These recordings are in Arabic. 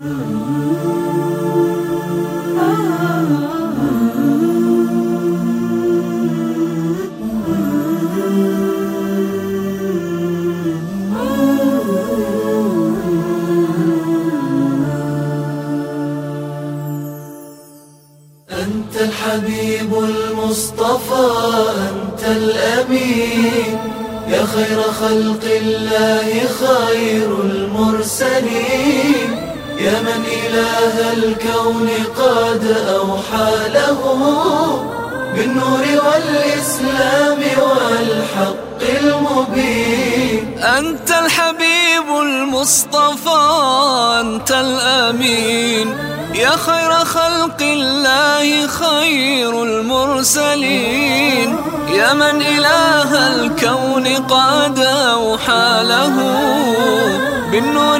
أنت الحبيب المصطفى أنت الأمين. يا خير خلق الله خير المرسلين. يا من إله الكون قد أوحى له بالنور والإسلام والحق المبين. أنت الحبيب المصطفى أنت الأمين. يا خير خلق الله خير المرسلين. يا من إله الكون قد أوحى له بالنور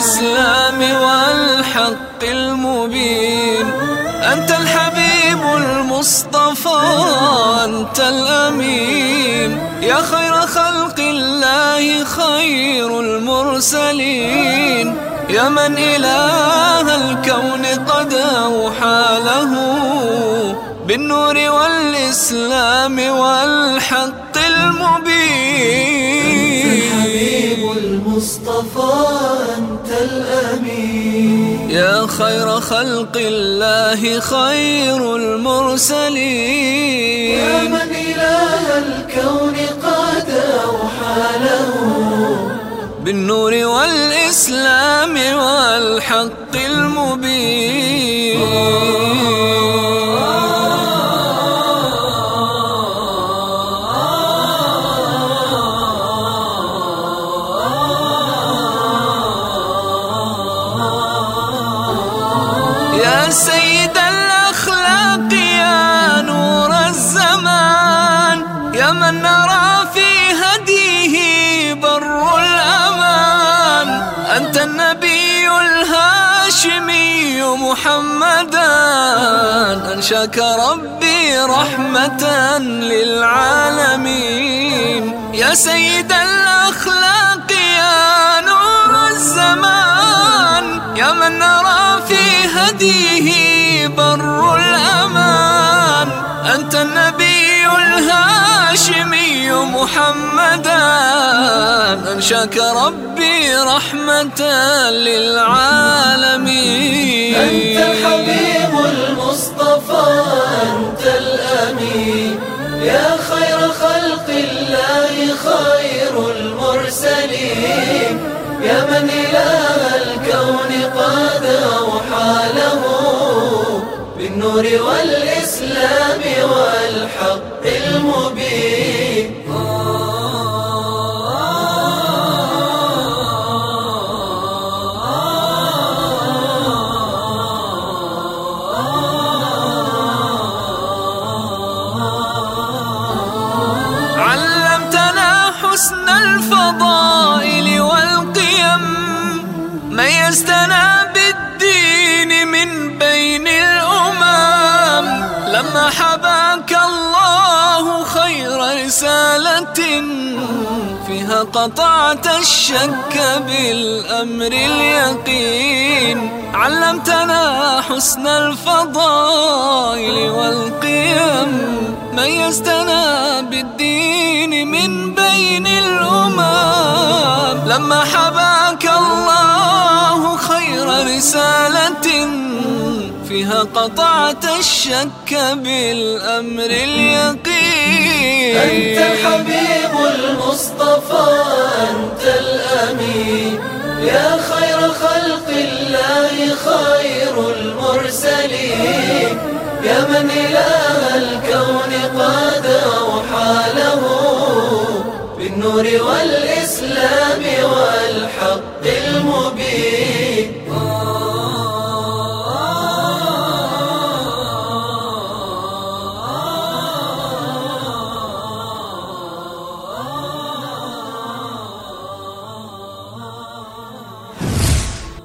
والإسلام والحق المبين. أنت الحبيب المصطفى أنت الأمين. يا خير خلق الله خير المرسلين. يا من إله الكون قد أوحى له. بالنور والإسلام والحق المبين. أنت الحبيب المصطفى يا خير خلق الله خير المرسلين. يا من إله الكون قد أوحى له بالنور والإسلام والحق المبين. يا سيد الأخلاق يا نور الزمان يا من نرى في هديه بر الأمان أنت النبي الهاشمي محمدا أنشاك ربي رحمة للعالمين يا سيد الأخلاق من نرى في هديه بر الأمان. أنت النبي الهاشمي محمدا. أنشاك ربي رحمة للعالمين. أنت الحبيب المصطفى أنت الأمين. يا خير خلق الله خير المرسلين. يا من إله الكون قد أوحى له بالنور والإسلام والحق المبين. ميزتنا بالدين من بين الأمم. لما حباك الله خير رسالة فيها قطعت الشك بالأمر اليقين. علمتنا حسن الفضائل والقيم. ميزتنا بالدين من بين الأمم. لما حباك رسالة فيها قطعت الشك بالأمر اليقين. أنت الحبيب المصطفى أنت الأمين. يا خير خلق الله خير المرسلين. يا من إله الكون قد أوحى له بالنور والإسلام والحق.